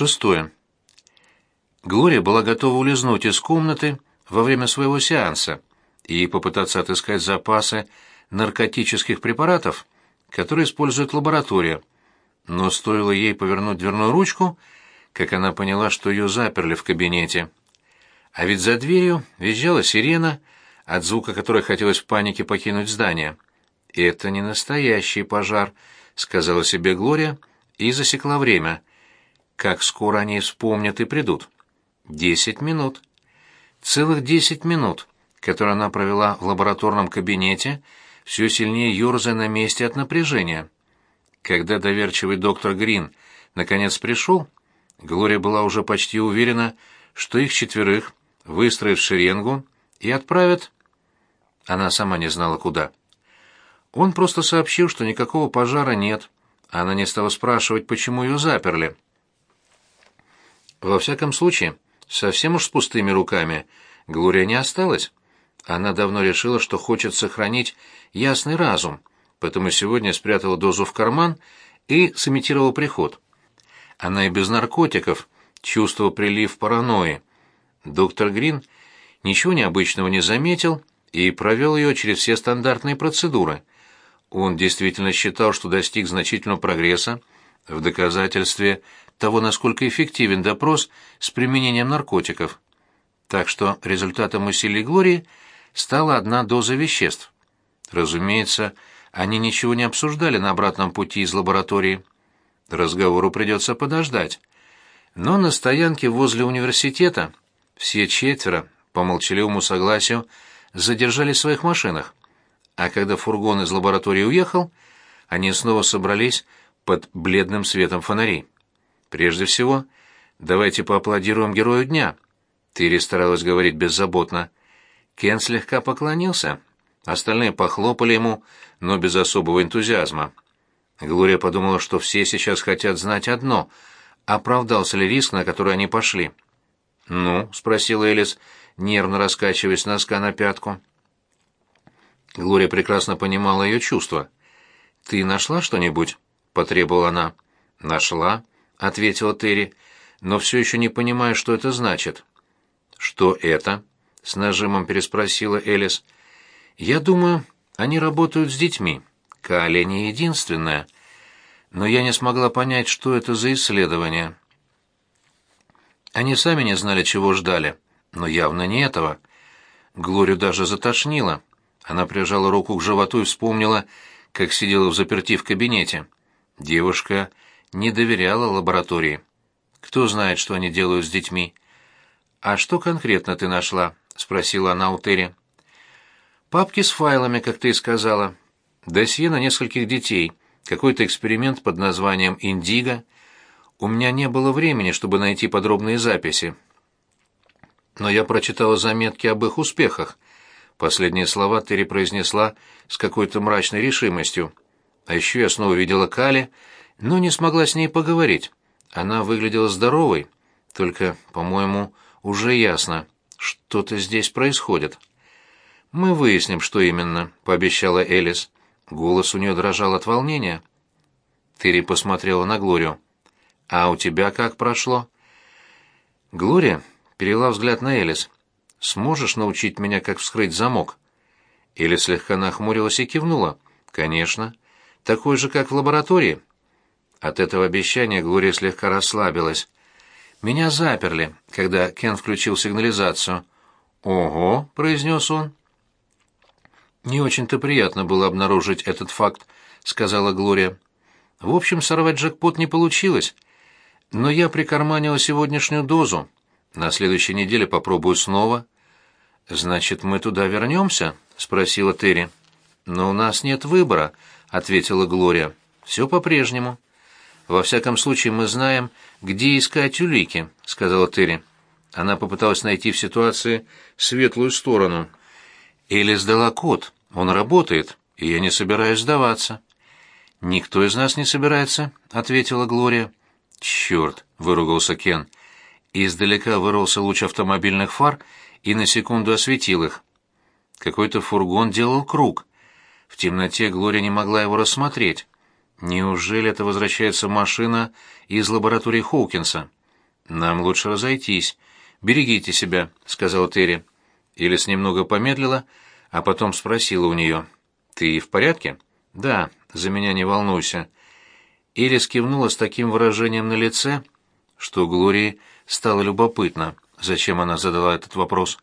Шестое. Глория была готова улизнуть из комнаты во время своего сеанса и попытаться отыскать запасы наркотических препаратов, которые использует лаборатория. Но стоило ей повернуть дверную ручку, как она поняла, что ее заперли в кабинете. А ведь за дверью визжала сирена, от звука которой хотелось в панике покинуть здание. «Это не настоящий пожар», — сказала себе Глория и засекла время. Как скоро они вспомнят и придут? Десять минут. Целых десять минут, которые она провела в лабораторном кабинете, все сильнее ерзая на месте от напряжения. Когда доверчивый доктор Грин наконец пришел, Глория была уже почти уверена, что их четверых выстроят в шеренгу и отправят... Она сама не знала, куда. Он просто сообщил, что никакого пожара нет. Она не стала спрашивать, почему ее заперли. Во всяком случае, совсем уж с пустыми руками Глория не осталась. Она давно решила, что хочет сохранить ясный разум, поэтому сегодня спрятала дозу в карман и сымитировала приход. Она и без наркотиков чувствовала прилив паранойи. Доктор Грин ничего необычного не заметил и провел ее через все стандартные процедуры. Он действительно считал, что достиг значительного прогресса в доказательстве того, насколько эффективен допрос с применением наркотиков. Так что результатом усилий Глории стала одна доза веществ. Разумеется, они ничего не обсуждали на обратном пути из лаборатории. Разговору придется подождать. Но на стоянке возле университета все четверо, по молчаливому согласию, задержались в своих машинах. А когда фургон из лаборатории уехал, они снова собрались под бледным светом фонарей. Прежде всего, давайте поаплодируем герою дня. Тыри старалась говорить беззаботно. Кен слегка поклонился. Остальные похлопали ему, но без особого энтузиазма. Глория подумала, что все сейчас хотят знать одно — оправдался ли риск, на который они пошли. «Ну?» — спросил Элис, нервно раскачиваясь носка на пятку. Глория прекрасно понимала ее чувства. «Ты нашла что-нибудь?» — потребовала она. «Нашла», — ответила Терри, но все еще не понимая, что это значит. «Что это?» — с нажимом переспросила Элис. «Я думаю, они работают с детьми. Калия не единственная. Но я не смогла понять, что это за исследование». Они сами не знали, чего ждали, но явно не этого. Глорию даже затошнило. Она прижала руку к животу и вспомнила, как сидела в заперти в кабинете. Девушка не доверяла лаборатории. Кто знает, что они делают с детьми? «А что конкретно ты нашла?» — спросила она у Терри. «Папки с файлами, как ты и сказала. Досье на нескольких детей. Какой-то эксперимент под названием «Индиго». У меня не было времени, чтобы найти подробные записи. Но я прочитала заметки об их успехах. Последние слова Терри произнесла с какой-то мрачной решимостью. А еще я снова видела Кали, но не смогла с ней поговорить. Она выглядела здоровой, только, по-моему, уже ясно, что-то здесь происходит. «Мы выясним, что именно», — пообещала Элис. Голос у нее дрожал от волнения. Терри посмотрела на Глорию. «А у тебя как прошло?» Глория перевела взгляд на Элис. «Сможешь научить меня, как вскрыть замок?» Элис слегка нахмурилась и кивнула. «Конечно. Такой же, как в лаборатории». От этого обещания Глория слегка расслабилась. «Меня заперли, когда Кен включил сигнализацию». «Ого», — произнес он. «Не очень-то приятно было обнаружить этот факт», — сказала Глория. «В общем, сорвать джекпот не получилось. Но я прикарманила сегодняшнюю дозу. На следующей неделе попробую снова. Значит, мы туда вернемся? спросила Терри. Но у нас нет выбора, ответила Глория. Все по-прежнему. Во всяком случае, мы знаем, где искать улики, сказала Терри. Она попыталась найти в ситуации светлую сторону. Элли сдала код. Он работает, и я не собираюсь сдаваться. Никто из нас не собирается, ответила Глория. «Черт!» — выругался Кен. Издалека вырвался луч автомобильных фар и на секунду осветил их. Какой-то фургон делал круг. В темноте Глория не могла его рассмотреть. Неужели это возвращается машина из лаборатории Хоукинса? «Нам лучше разойтись. Берегите себя», — сказала Терри. Элис немного помедлила, а потом спросила у нее. «Ты в порядке?» «Да, за меня не волнуйся». Элис кивнула с таким выражением на лице, что Глории стало любопытно, зачем она задала этот вопрос.